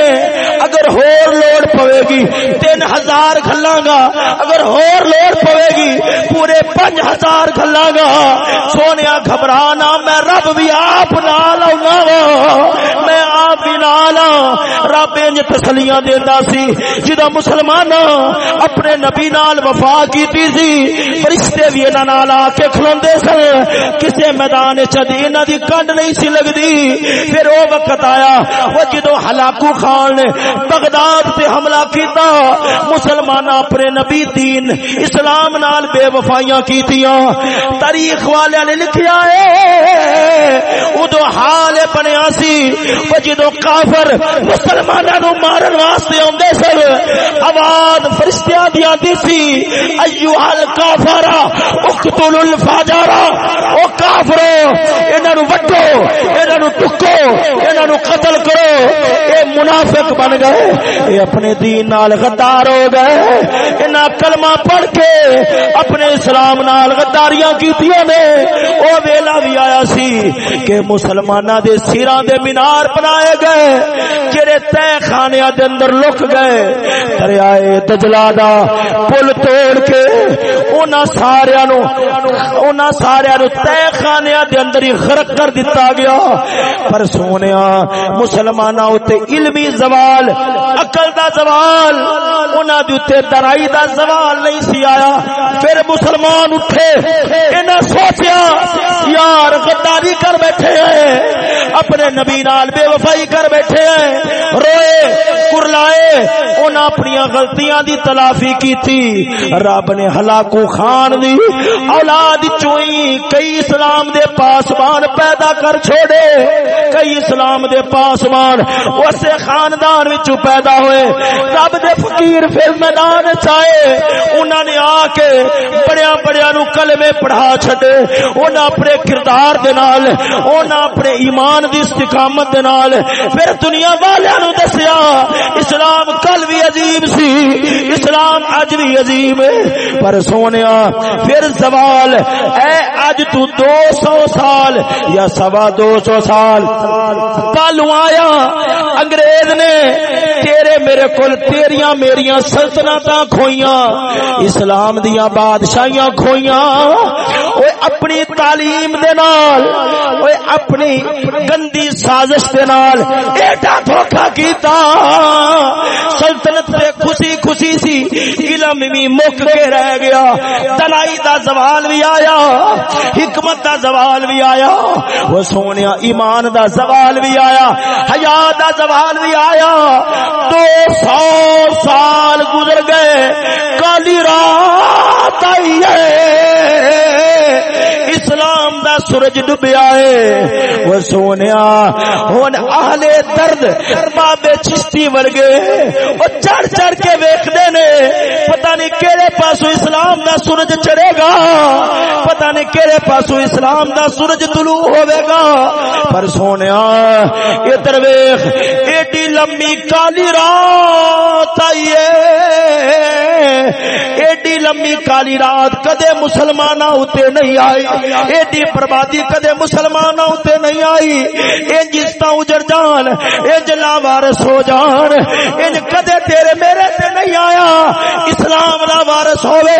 اگر ہور لوڑ پوے گی تین ہزار کھلاں گا۔ اگر ہور لوڑ پوے گی پورے پنج ہزار کھلاں گا۔ سونیا گھبرانا میں رب بھی آپ نال آؤں میں آپ بھی نال رب انج تسلیاں دیندا سی۔ جدا مسلمان اپنے نبی نال وفا کیتی سی، فرشتے بھی انہاں نال آ کے کھلوندے سن۔ کسے میدان چ انہاں دی کنڈ نہیں سی لگدی۔ پھر او وقت آیا، او جدو ہلاکو خان نے بغداد تے حملہ کیتا، مسلمان اپنے نبی دین، اسلام نال بے وفائیاں کیتیاں۔ تاریخ والے نے لکھیا ہے، ادو حال بنیا سی۔ او جدو کافر مسلماناں نو مارن واسطے اوندے سن، آواز فرشتیاں دی آندی سی ایوہ الکافرہ اقتل الفاجرہ۔ او کافرو، انہاں نو وٹو، انہاں نو ٹکو، انہاں نو قتل کرو۔ اے منافق بن گئے، اے اپنے دین نال غدار ہو گئے۔ انہاں کلمہ پڑھ کے اپنے اسلام نال غداریاں کیتیاں نے۔ او ویلا بھی آیا سی کہ مسلماناں دے سراں دے مینار بنائے گئے، جڑے تے خانیاں دے اندر لک گئے۔ دریائے دجلا دا پل توڑ کے انہاں سارے نو انہاں سارے نو تے خانیاں دے اندر ہی غرق کر دتا گیا۔ پر سونیا، مسلماناں اوتے علمی زوال، عقل دا زوال، انہاں دے اوتے درائی دا زوال نہیں سی آیا۔ پھر مسلمان اٹھے، انہاں سوچیا، یار غداری کر بیٹھے ہیں، اپنے نبی نال بے وفائی کر بیٹھے ہیں۔ روئے، کرلائے، انہاں اپنی غلطیاں دی تلافی کی تھی رب نے ہلاکو خان دی اولاد چوئی کئی اسلام دے پاسبان پیدا کر چھوڑے۔ کئی اسلام دے پاسبان اسے خاندان وچ پیدا ہوئے۔ رب دے فقیر پھر میدان چائے انہاں نے آ کے بڑیا بڑیا نو کلمے پڑھا چھڈے۔ انہاں اپنے کردار دے نال، انہاں اپنے ایمان دی استقامت دے نال پھر دنیا والیاں نو دسیا، اسلام کل بھی عجیب سی، اسلام اج بھی عجیب ہے۔ پر سونیا، پھر سوال اے اج تو دو سو سال یا سوا دو سو سال پالو آیا، انگریز نے تیرے میرے کول تیریاں میریاں سلطنت کھوئیاں، اسلام دیاں بادشاہیاں کھوئیاں۔ اوے اپنی تعلیم دے نال اوے اپنی گندی سازش دے نال ایڈا دھوکا کیتا۔ سلطنت تے خوشی خوشی سی، علم بھی مک کے رہ گیا۔ دلائی دا زوال بھی آیا، حکمت دا زوال بھی آیا۔ وہ سونیا ایمان دا زوال بھی آیا، حیا دا زوال بھی آیا۔ دو سو سال گزر گئے کالی رات آئی ہے۔ سورج ڈبیا ہے۔ وہ سونیا، ہن اہل درد بابے چشتی ورگے وہ چڑھ چڑھ کے ویکھدے نے۔ پتہ نہیں کیڑے پاسوں اسلام دا سورج چڑھے گا۔ پتہ نہیں کیڑے پاسوں اسلام دا سورج طلوع ہوے گا۔ پر سونیا، ادھر ویکھ، ایڈی لمبی کالی رات آئی ہے۔ ایڈی لمبی کالی رات کدے مسلمانوں تے نہیں آئی؟ ایڈی بربادی کدے مسلمان تے نہیں آئی؟ انج جستا اجڑ جان، انج لاوارس ہو جان۔ انج کدے تیرے میرے تے نہیں آیا؟ اسلام دا وارث ہوے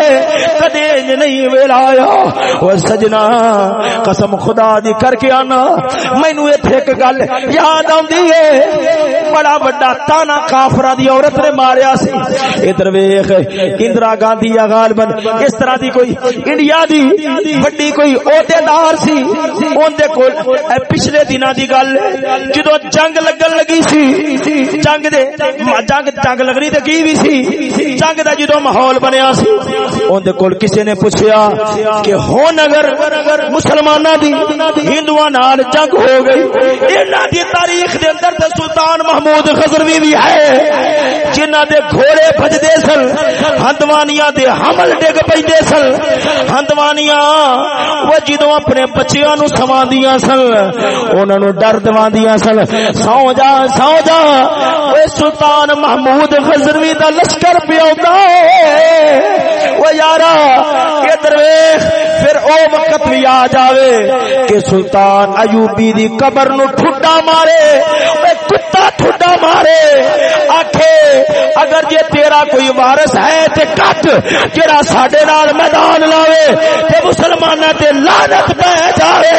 کدے انج نہیں ویلا آیا او سجنا، قسم خدا دی کر کے آنا۔ مینوں ایتھے ایک گل یاد آندی ہے بڑا بڑا تانا کافرہ دی عورت نے ماریا سی۔ ادھر ویکھ اندرا گاندھی یا غالبن اس طرح دی کوئی انڈیا دی بڑی کوئی عہدے دار سی، اون کول پچھلے دنوں دی گل جدو جنگ لگن لگی سی، جنگ دے جنگ جنگ لگنی تے کی بھی سی؟ جنگ دا جدو ماحول بنیا سی، اون کول کسی نے پوچھیا کہ ہن اگر مسلماناں دی ہندوؤں نال جنگ ہو گئی، انہاں دی تاریخ دے اندر تے سلطان محمود غزنوی بھی ہے، جنہاں دے گھوڑے بجدے سن، ہندوانیاں دے حمل ڈگ پیندے سن۔ ہندوانیاں وہ جدو اپنے بچیاں نو سواندیاں سن، انہاں نو ڈر دواندیاں سن۔ سو جا سو جا اے سلطان محمود غزنوی دا لشکر پیاوندا اے او یارا ادھر ویکھ پھر او وقت بھی آ جاوے کہ سلطان ایوبی دی قبر نو ٹھڈا مارے۔ اے کتا ٹھڈا مارے۔ آکھے، اگر جے تیرا کوئی وارث ہے تے کٹ، جڑا ساڈے نال میدان لاوے تے مسلماناں تے لعنت پہ جاوے،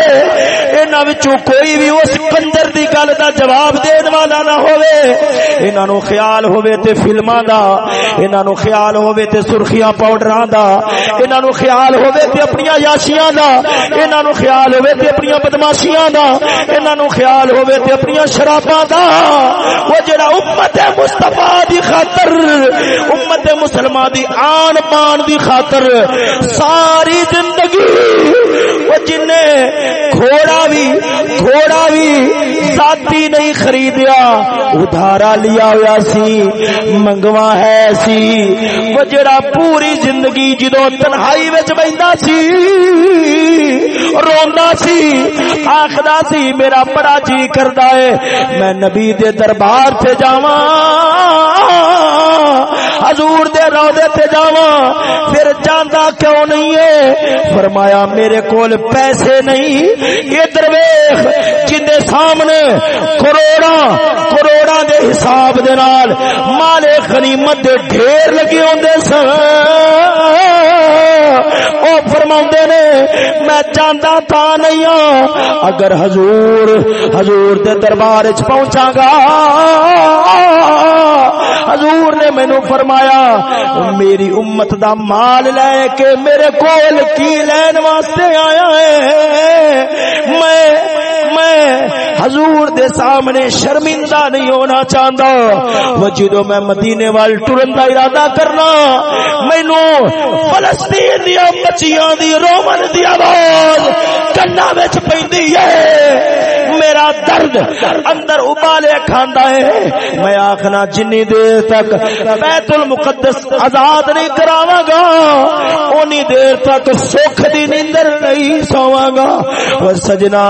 انہاں وچوں کوئی بھی اس کنجر دی گل دا جواب دین والا نہ ہوے انہاں نو خیال ہوے تے فلماں دا، انہاں نو خیال ہوے تے سرخیاں پاؤڈراں دا، انہاں نو خیال ہوے تے اپنی یاشیاں دا، انہاں نو خیال ہوے تے اپنی بدماشیاں دا، انہاں نو خیال ہوے تے اپنی شراباں دا۔ او جڑا امت مصطفی دی خاطر امت مسلمان دی آن پان دی خاطر ساری زندگی وہ جن گھوڑا بھی گھوڑا بھی ذاتی نہیں خریدیا، ادھارا لیا ہوا سی منگوا ہے سی۔ وہ جڑا پوری زندگی جدو تنہائی وچ بیندا سی، روندا سی، آخدا سی، میرا بڑا جی کردا ہے، میں نبی دے دربار سے جاواں۔ حضور روضے تے جاواں، پھر جاندا کیوں نہیں ہے؟ فرمایا، میرے کول پیسے نہیں۔ ادھر ویکھ جندے سامنے کروڑا کروڑا دے حساب دے نال مال غنیمت دے ڈھیر لگے ہوندے سن۔ او فرماوندے نے، میں جاندا تا نہیں ہاں۔ اگر حضور حضور دے دربار وچ پہنچاں گا۔ حضور نے مینو فرمایا میری امت دا مال لے کے میرے کول کی لین واسطے آیا ہے؟ میں میں حضور دے سامنے شرمندہ نہیں ہونا چاہتا۔ وہ جدو میں مدینے وال ٹرن کا ارادہ کرنا مینو فلسطین دیا بچیاں دی، رومن دی آواز کنا وچ پیندی ہے۔ میرا درد اندر ابالے کھاندا ہے۔ میں آخنا، جنی دیر تک بیت المقدس آزاد نہیں کراواں گا، اونی دیر تک سکھ دی نیندر نہیں سواں گا۔ او سجنا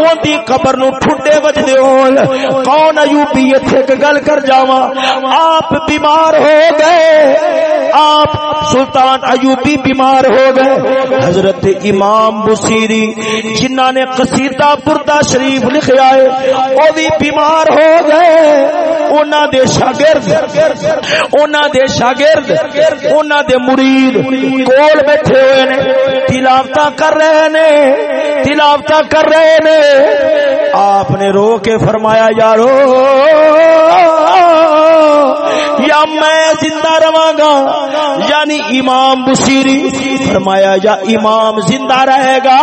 اون دی قبر نو ٹھڈے وجدے ہون۔ کون ایوبی ایتھے گل کر جاواں؟ آپ بیمار ہو گئے۔ آپ سلطان ایوبی بیمار ہو گئے۔ حضرت امام بصیری جنہ نے قصیدہ بردہ شریف لکھیا ہے وہ بھی بیمار ہو گئے۔ اونا دے شاگرد اونا دے شاگرد اونا دے مرید کول بیٹھے ہوئے نے۔ تلاوتہ کر رہے نے تلاوتہ کر رہے نے۔ آپ نے رو کے فرمایا، یارو یا میں زندہ رواں گا یعنی امام بصیری فرمایا، یا امام زندہ رہے گا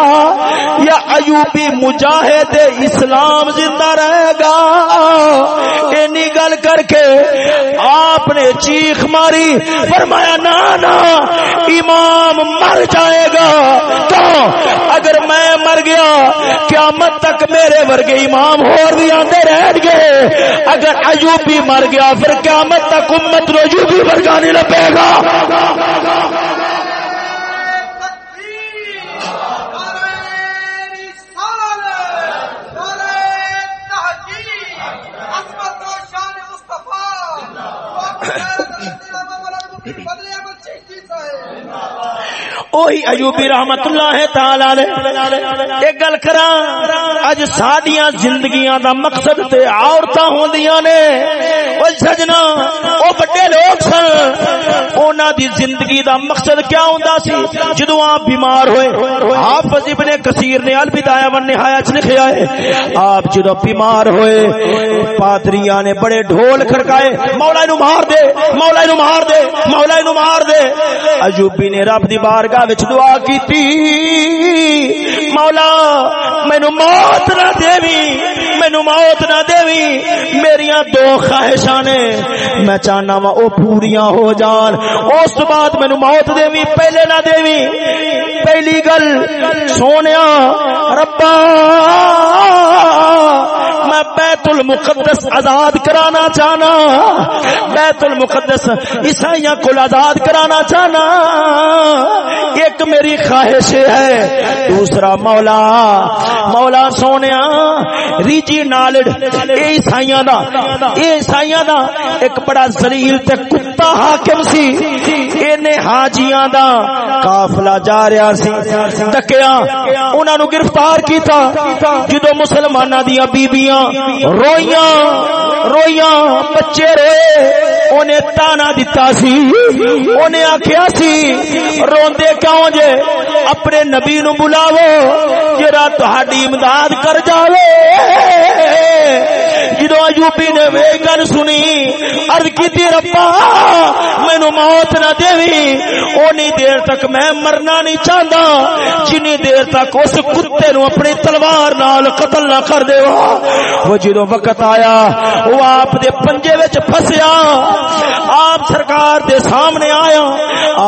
یا ایوبی مجاہد اسلام زندہ رہے گا اینی گل کر کے آپ نے چیخ ماری، فرمایا، نا نا، امام مر جائے گا۔ تو اگر میں مر گیا، قیامت تک میرے ورگے امام اور بھی آتے رہ گئے اگر ایوبی مر گیا، پھر قیامت تک امت رجوع بھی برگانے لگے گا۔ اوہی ایوبی رحمت اللہ تعالی ایک گل کرا اج ساڈیاں زندگیاں دا مقصد تے عورتاں ہوندیاں نے۔ او سجنا جی او بڑے لوگ سن۔ انہاں دی زندگی دا مقصد کیا ہوندا سی؟ جدوں آپ بیمار ہوئے، حافظ ابن کثیر نے البدایہ و نہایہ چ لکھیا ہے، آپ جدوں بیمار ہوئے، پادریاں نے بڑے ڈھول کھڑکائے، مولا نو مار دے، مولا نو مار دے، مولا نو مار دے۔ ایوبی نے رب دی بارگاہ وچ دعا کیتی۔ مولا، مینوں موت نہ دیوی مینوں موت نہ دیوی میریاں دو خواہشاں نے۔ میں چاہنا وا او پوریاں ہو جان۔ اس تو بعد مینوں موت دیوی پہلے نہ دیوی پہلی گل، سونیا، ربا میں بیت المقدس آزاد کرانا چاہنا۔ بیت المقدس عیسائیاں کو آزاد کرانا چاہنا۔ ایک میری خواہش ہے۔ دوسرا مولا۔ مولا سونے ریجی نالڈ، اے عیسائیاں دا۔ اے عیسائیاں دا ایک بڑا ذلیل تے کتا حاکم سی۔ اینے حاجیاں دا قافلہ جا رہا سی۔ ڈکیا انہاں نو گرفتار کیتا۔ جدو مسلماناں دیاں بیبییاں روئیاں روئیاں بچے روئے انہیں تانا دتا سی، انہیں آخیا سی، روندے کیوں جے؟ اپنے نبی نو بلاو جرا تہاڈی امداد کر جاوے۔ جدو ایوبی نے وے گل سنی، عرض کیتی ربا مینوں موت نہ دیوی اونی دیر تک میں مرنا نہیں چاہندا۔ جنی دیر تک اس کتے نو اپنی تلوار نال قتل نہ کر دے وہ جدو وقت آیا، وہ آپ دے پنجے وچ پھسیا۔ آپ سرکار دے سامنے آیا۔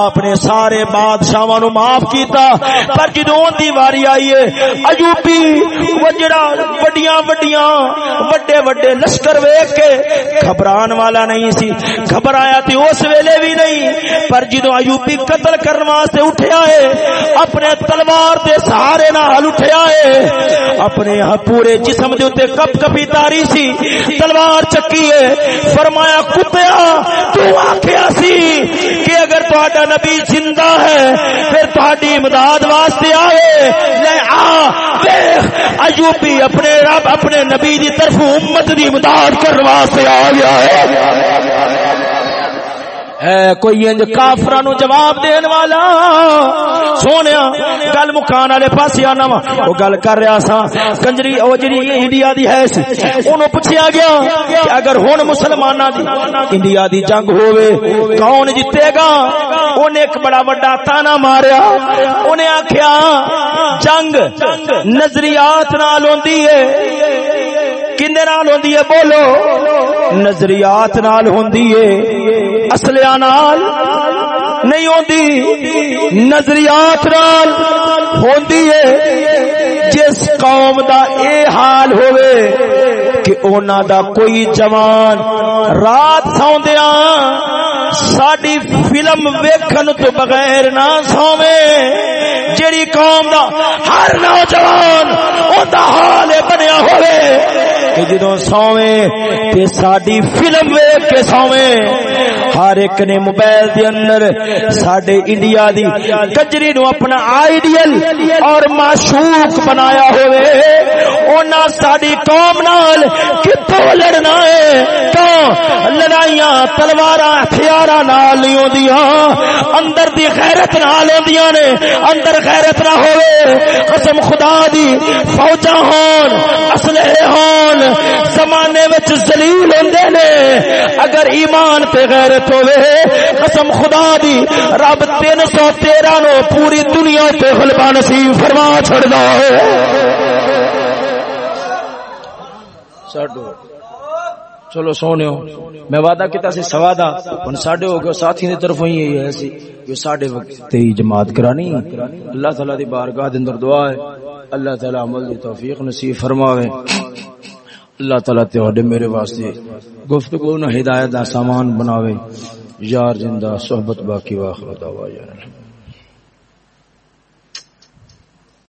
آپ نے سارے بادشاہاں نو معاف کیتا۔ پر جدو دی واری آئی ہے ایوبی وہ جڑا وڈیاں وڈیاں، وڈے وڈے لشکر ویکھ کے، گھبران والا نہیں سی۔ گھبرایا تے اس ویلے بھی نہیں، پر جدو ایوبی قتل کرن واسطے اٹھیا ہے، اپنے تلوار دے سہارے نال اٹھیا ہے، اپنے پورے جسم دے اوتے کپ کپی تاری سی، تلوار چکی ہے، فرمایا، کتیا، تو آکھیا سی کہ اگر تہاڈا نبی زندہ ہے، پھر تہاڈی امداد واسطے آئے، لے آ، دیکھ، ایوبی اپنے رب، اپنے نبی دی طرف امت دی امداد کرنے واسطے آ گیا ہے۔ اے کوئی انج کافراں نو جواب دین والا؟ سونیا، گل مکان والے پاسے آنا وا او گل کر رہا سا کنجری او جڑی انڈیا دی ہے سی، اونوں پوچھیا گیا کہ اگر ہن مسلماناں دی انڈیا دی جنگ ہووے، کون جیتے گا؟ اونے ایک بڑا بڑا تانا ماریا۔ اونے آکھیا، جنگ نظریات نال ہوندی ہے۔ کنے نال ہوندی ہے؟ بولو۔ نظریات نال ہوندی ہے اصلیاں نال نہیں ہوندی، نظریات نال ہوندی ہے جس قوم دا اے حال ہوئے کہ اونا دا کوئی جوان رات سوندیاں ساڈی فلم ویکھن تو بغیر نہ سووے جیڑی قوم دا ہر نوجوان اوندا حال بنیا ہوئے کہ جدوں سوویں تے ساڈی فلم ویکھ کے سوے ہر ایک نے موبائل دے اندر ساڈے انڈیا دی کجری نو اپنا آئیڈیل اور معشوق بنایا ہوئے اونا ساڈی قوم نال کتوں لڑنا ہے؟ تو تلوار ہتھیار نال نہیں ہوندیاں اندر دی غیرت نال ہوندیاں نے۔ اندر غیرت نہ ہوئے۔ قسم خدا دی فوجا ہون، اسلحے ہون۔ زمانے وچ ذلیل ہوندے نے۔ اگر ایمان تے غیرت ہوئے، قسم خدا دی، رب تین سو تیرہ نو پوری دنیا تے غلبہ نصیب فرما چھڑ دا چلو سونے ہو میں وعدہ کیتا سی سوادا ہن ساڈے ہو گئے ساتھی دی طرف ہی ہے سی کہ ساڈے وقت تے جماعت کرانی اللہ تعالی دی بارگاہ دے اندر دعا ہے اللہ تعالی عمل دی توفیق نصیب فرماوے اللہ تعالی تے میرے واسطے گفتگو نہ ہدایت دا سامان بناوے یار زندہ صحبت باقی واخر دعوا یا